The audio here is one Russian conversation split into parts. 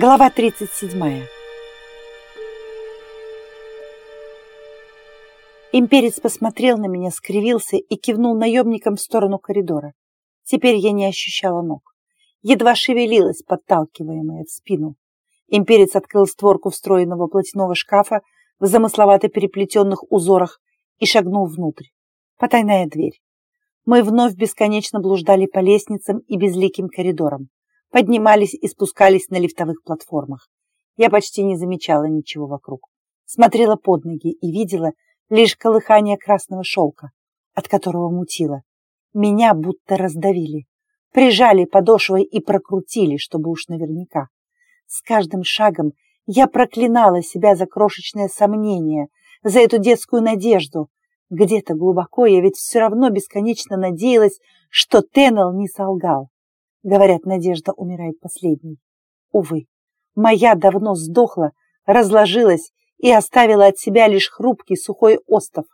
Глава 37. Имперец посмотрел на меня, скривился и кивнул наемником в сторону коридора. Теперь я не ощущала ног. Едва шевелилась, подталкиваемая в спину. Имперец открыл створку встроенного платяного шкафа в замысловато переплетенных узорах и шагнул внутрь. Потайная дверь. Мы вновь бесконечно блуждали по лестницам и безликим коридорам. Поднимались и спускались на лифтовых платформах. Я почти не замечала ничего вокруг. Смотрела под ноги и видела лишь колыхание красного шелка, от которого мутило. Меня будто раздавили. Прижали подошвой и прокрутили, чтобы уж наверняка. С каждым шагом я проклинала себя за крошечное сомнение, за эту детскую надежду. Где-то глубоко я ведь все равно бесконечно надеялась, что Теннел не солгал. Говорят, надежда умирает последней. Увы, моя давно сдохла, разложилась и оставила от себя лишь хрупкий сухой остов.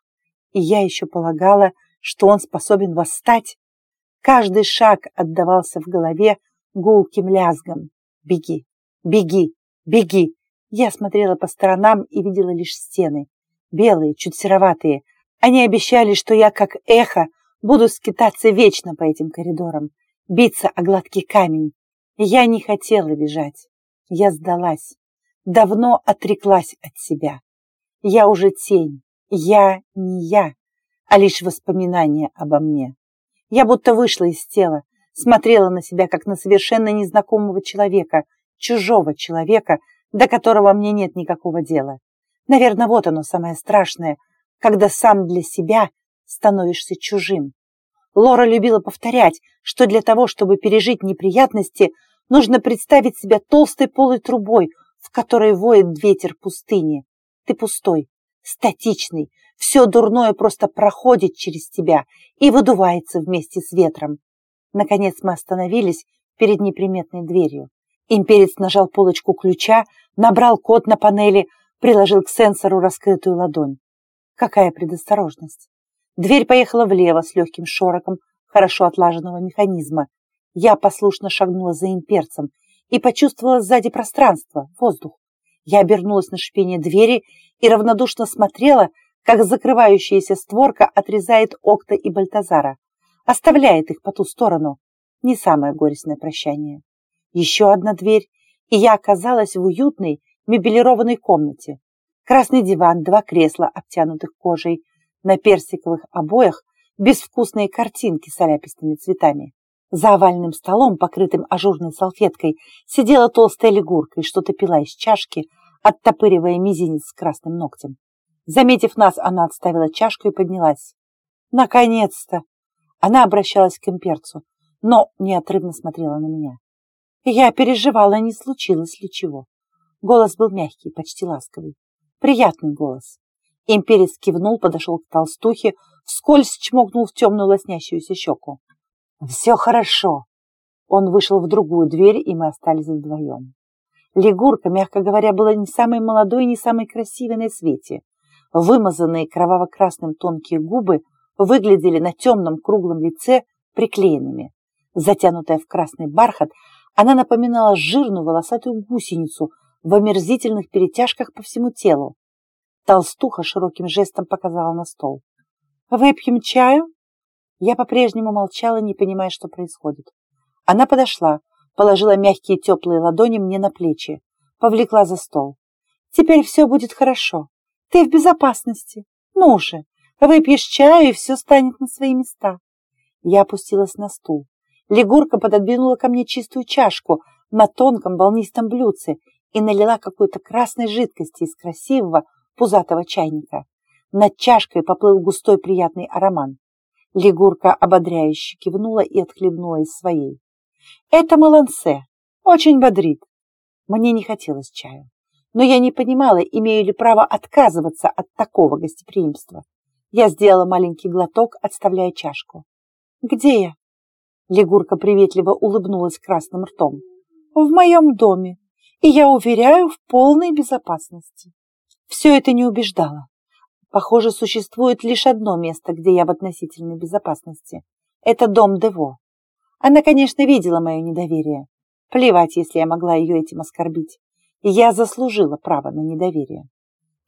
И я еще полагала, что он способен восстать. Каждый шаг отдавался в голове гулким лязгом. Беги, беги, беги. Я смотрела по сторонам и видела лишь стены. Белые, чуть сероватые. Они обещали, что я, как эхо, буду скитаться вечно по этим коридорам биться о гладкий камень. Я не хотела бежать. Я сдалась. Давно отреклась от себя. Я уже тень. Я не я, а лишь воспоминания обо мне. Я будто вышла из тела, смотрела на себя, как на совершенно незнакомого человека, чужого человека, до которого мне нет никакого дела. Наверное, вот оно самое страшное, когда сам для себя становишься чужим. Лора любила повторять, что для того, чтобы пережить неприятности, нужно представить себя толстой полой трубой, в которой воет ветер пустыни. Ты пустой, статичный, все дурное просто проходит через тебя и выдувается вместе с ветром. Наконец мы остановились перед неприметной дверью. Имперец нажал полочку ключа, набрал код на панели, приложил к сенсору раскрытую ладонь. Какая предосторожность! Дверь поехала влево с легким шороком хорошо отлаженного механизма. Я послушно шагнула за имперцем и почувствовала сзади пространство, воздух. Я обернулась на шипение двери и равнодушно смотрела, как закрывающаяся створка отрезает Окта и Бальтазара, оставляет их по ту сторону. Не самое горестное прощание. Еще одна дверь, и я оказалась в уютной, мебелированной комнате. Красный диван, два кресла, обтянутых кожей, на персиковых обоях безвкусные картинки с аляпистыми цветами. За овальным столом, покрытым ажурной салфеткой, сидела толстая лягурка и что-то пила из чашки, оттопыривая мизинец с красным ногтем. Заметив нас, она отставила чашку и поднялась. «Наконец-то!» Она обращалась к имперцу, но неотрывно смотрела на меня. Я переживала, не случилось ли чего. Голос был мягкий, почти ласковый. Приятный голос. Имперец кивнул, подошел к толстухе, вскользь чмокнул в темную лоснящуюся щеку. «Все хорошо!» Он вышел в другую дверь, и мы остались вдвоем. Лигурка, мягко говоря, была не самой молодой и не самой красивой на свете. Вымазанные кроваво-красным тонкие губы выглядели на темном круглом лице приклеенными. Затянутая в красный бархат, она напоминала жирную волосатую гусеницу в омерзительных перетяжках по всему телу. Толстуха широким жестом показала на стол. «Выпьем чаю?» Я по-прежнему молчала, не понимая, что происходит. Она подошла, положила мягкие теплые ладони мне на плечи, повлекла за стол. «Теперь все будет хорошо. Ты в безопасности. Ну же, выпьешь чаю, и все станет на свои места». Я опустилась на стул. Легурка пододвинула ко мне чистую чашку на тонком волнистом блюдце и налила какой-то красной жидкости из красивого, пузатого чайника. Над чашкой поплыл густой приятный аромат. Лигурка ободряюще кивнула и отхлебнула из своей. «Это малансе. Очень бодрит». Мне не хотелось чаю, но я не понимала, имею ли право отказываться от такого гостеприимства. Я сделала маленький глоток, отставляя чашку. «Где я?» Лигурка приветливо улыбнулась красным ртом. «В моем доме, и я уверяю, в полной безопасности». Все это не убеждало. Похоже, существует лишь одно место, где я в относительной безопасности. Это дом Дево. Она, конечно, видела мое недоверие. Плевать, если я могла ее этим оскорбить. Я заслужила право на недоверие.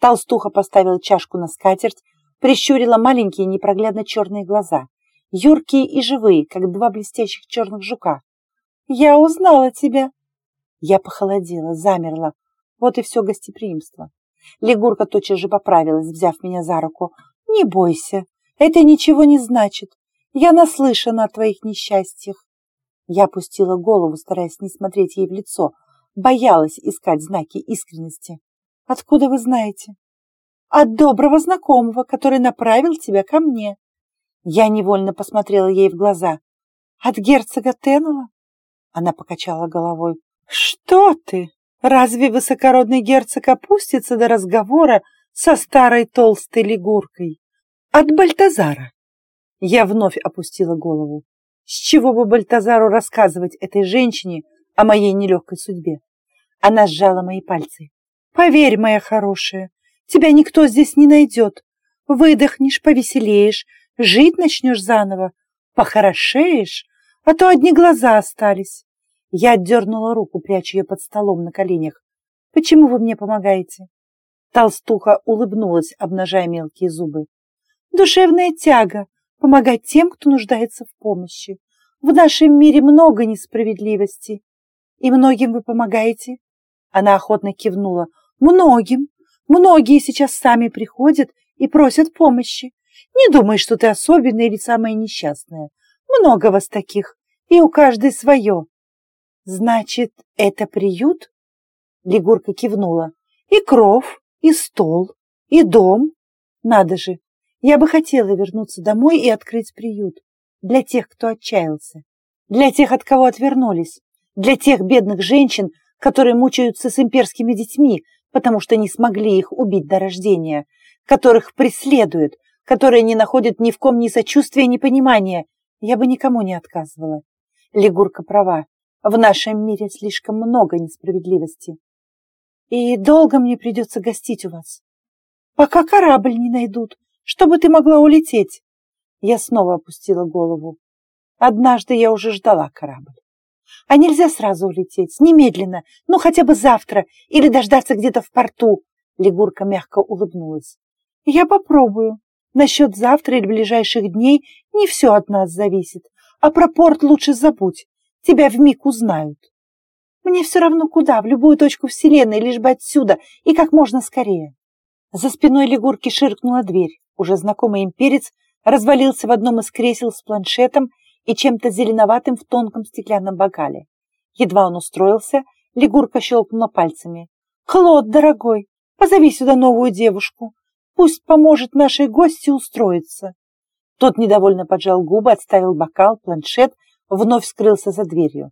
Толстуха поставила чашку на скатерть, прищурила маленькие непроглядно черные глаза, юркие и живые, как два блестящих черных жука. «Я узнала тебя!» Я похолодела, замерла. Вот и все гостеприимство. Лягурка тотчас же поправилась, взяв меня за руку. «Не бойся, это ничего не значит. Я наслышана о твоих несчастьях». Я опустила голову, стараясь не смотреть ей в лицо, боялась искать знаки искренности. «Откуда вы знаете?» «От доброго знакомого, который направил тебя ко мне». Я невольно посмотрела ей в глаза. «От герцога Теннелла?» Она покачала головой. «Что ты? Разве высокородный герцог опустится до разговора со старой толстой лягуркой? От Бальтазара!» Я вновь опустила голову. С чего бы Бальтазару рассказывать этой женщине о моей нелегкой судьбе? Она сжала мои пальцы. «Поверь, моя хорошая, тебя никто здесь не найдет. Выдохнешь, повеселеешь, жить начнешь заново, похорошеешь, а то одни глаза остались. Я отдернула руку, пряча ее под столом на коленях. «Почему вы мне помогаете?» Толстуха улыбнулась, обнажая мелкие зубы. «Душевная тяга — помогать тем, кто нуждается в помощи. В нашем мире много несправедливости. И многим вы помогаете?» Она охотно кивнула. «Многим. Многие сейчас сами приходят и просят помощи. Не думай, что ты особенная или самая несчастная. Много вас таких, и у каждой свое. «Значит, это приют?» Лигурка кивнула. «И кров, и стол, и дом. Надо же, я бы хотела вернуться домой и открыть приют. Для тех, кто отчаялся. Для тех, от кого отвернулись. Для тех бедных женщин, которые мучаются с имперскими детьми, потому что не смогли их убить до рождения, которых преследуют, которые не находят ни в ком ни сочувствия, ни понимания. Я бы никому не отказывала. Лигурка права. В нашем мире слишком много несправедливости. И долго мне придется гостить у вас. Пока корабль не найдут, чтобы ты могла улететь. Я снова опустила голову. Однажды я уже ждала корабль. А нельзя сразу улететь, немедленно, ну хотя бы завтра, или дождаться где-то в порту. Лягурка мягко улыбнулась. Я попробую. Насчет завтра или ближайших дней не все от нас зависит, а про порт лучше забудь. Тебя вмиг узнают. Мне все равно куда, в любую точку вселенной, лишь бы отсюда и как можно скорее. За спиной лягурки ширкнула дверь. Уже знакомый имперец развалился в одном из кресел с планшетом и чем-то зеленоватым в тонком стеклянном бокале. Едва он устроился, лягурка щелкнула пальцами. «Клод, дорогой, позови сюда новую девушку. Пусть поможет нашей гости устроиться». Тот недовольно поджал губы, отставил бокал, планшет вновь скрылся за дверью.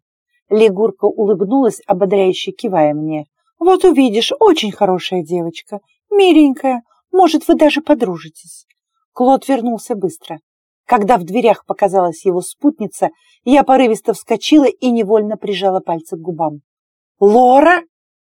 Легурка улыбнулась, ободряюще кивая мне. «Вот увидишь, очень хорошая девочка, миленькая, может, вы даже подружитесь». Клод вернулся быстро. Когда в дверях показалась его спутница, я порывисто вскочила и невольно прижала пальцы к губам. «Лора!»